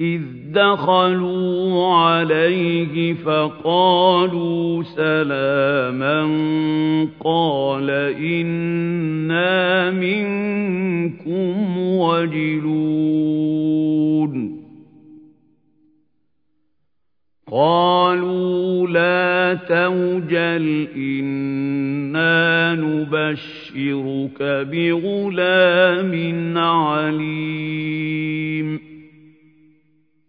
إِذْ دَخَلُوا عَلَيْهِ فَقَالُوا سَلَامًا قَالَ إِنَّا مِنكُمْ وَجِلُونَ. قَالُوا لَا تَوْجَلْ إِنَّا نُبَشِّرُكَ بِغُلَامٍ عَلِيمٍ.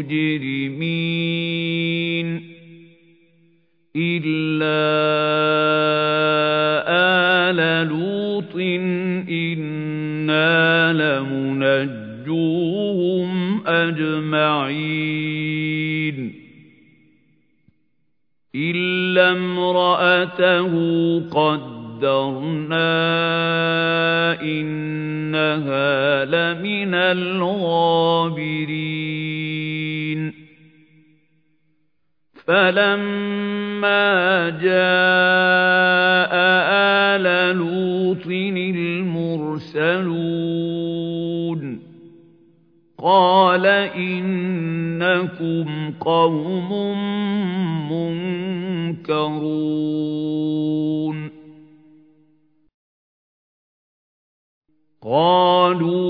مُّجْرِمِينَ إِلَّا آلَ لُوطٍ إِنَّا لَمُنَجُّوهُمْ أَجْمَعِينَ إِلَّا امْرَأَتَهُ قَدَّرْنَا إِنَّهَا لَمِنَ الْغَابِرِينَ فَلَمَّا جَاءَ آلَ لُوطٍ الْمُرْسَلُونَ قَالَ إِنَّكُمْ قَوْمٌ مُّنكَرُونَ قَالُوا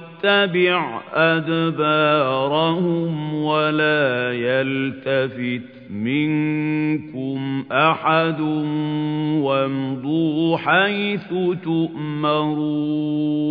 وَاتَّبِعْ أَدْبَارَهُمْ وَلَا يَلْتَفِتْ مِنكُمْ أَحَدٌ وَامْضُوا حَيْثُ تُؤْمَرُونَ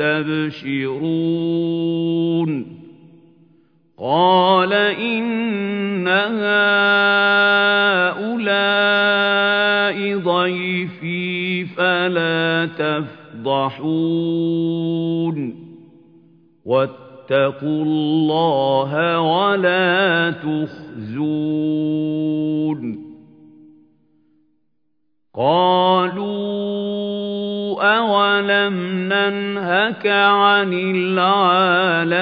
يَسْتَبْشِرُونَ قَالَ إِنَّ هَٰؤُلَاءِ ضَيْفِي فَلَا تَفْضَحُونِ وَاتَّقُوا اللَّهَ وَلَا تُخْزُونِ قَالُوا أَوَلَمْ نَنْهَكَ عَنِ الْعَالَمِينَ